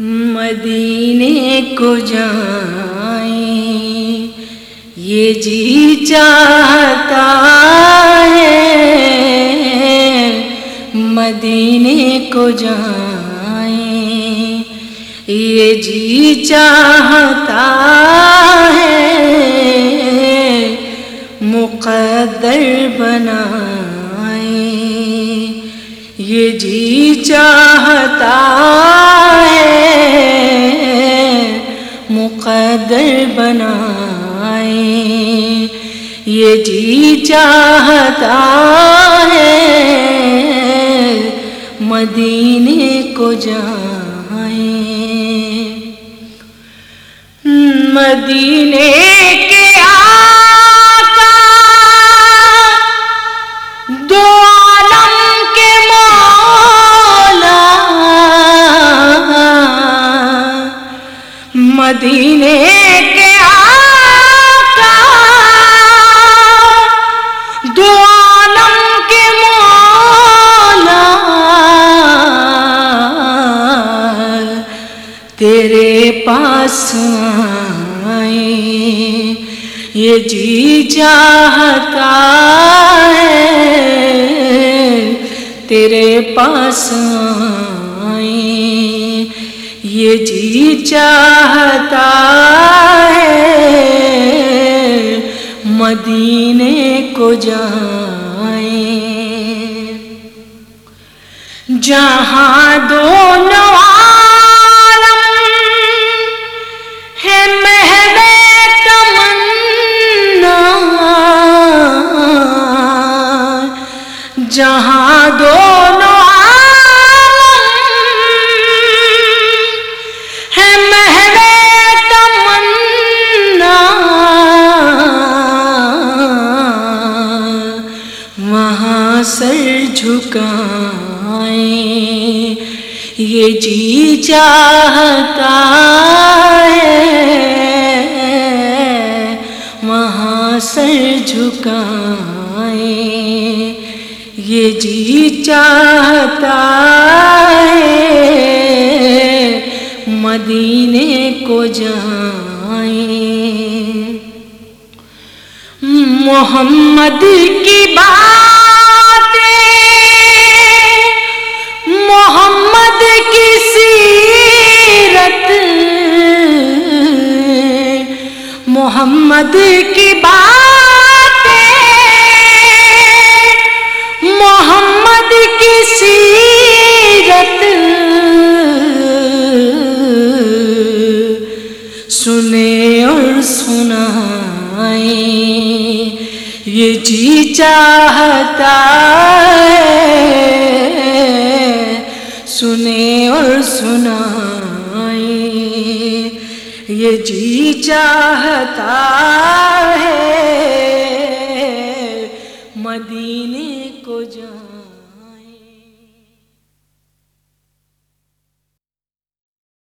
مدینے کو جائیں۔ یہ جی چاہتا ہے مدینے کو جائیں۔ یہ جی چاہتا ہے مقدر بنائیں یہ جی چاہتا ہے مقدر بنائیں یہ جی چاہتا ہے مدینے کو جائیں مدینے مدینے کے آقا، دو عالم کے مولا، تیرے پاس آئیں یہ جی چاہتا ہے، تیرے پاس آئیں یہ جی چاہتا ہے مدینے کو جائیں۔ جہاں دونوں جہاں دونوں سر یہ جی چاہتا ہے۔ وہاں سر جھکائیں۔ یہ جی چاہتا ہے۔ مدینے کو جائیں۔ محمد کی باتیں محمد کی باتیں، محمد کی سیرت۔ سنے اور سنائیں، یہ جی چاہتا ہے۔ سنے اور سنائیں۔ یہ جی چاہتا ہے مدینے کو جان